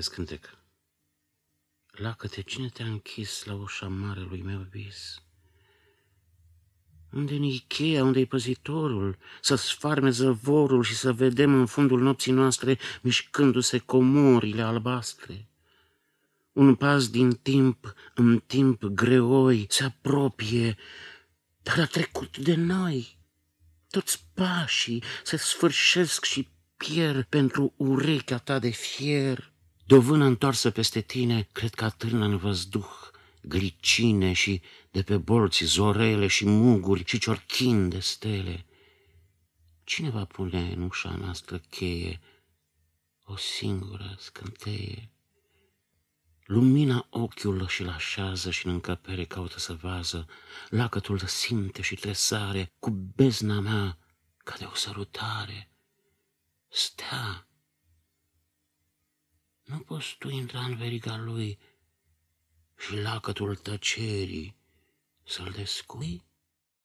te scântec. Lacăte, cine te-a închis la ușa marelui meu vis? Unde-n Ikea, unde-i păzitorul? Să sfarme zăvorul și să vedem în fundul nopții noastre mișcându-se comorile albastre. Un pas din timp în timp greoi se apropie, dar a trecut de noi. Toți pașii se sfârșesc și pierd pentru urechea ta de fier. De o vână întoarsă peste tine, cred că atârnă în văzduh glicine și de pe bolți zorele și muguri și ciorchin de stele. Cine va pune în ușa noastră cheie o singură scânteie? Lumina ochiul și-l așează și în încăpere caută să vază, lacătul simte și tresare, cu bezna mea ca de o sărutare. Stea, nu poți tu intra în veriga lui și lacătul tăcerii să-l descui?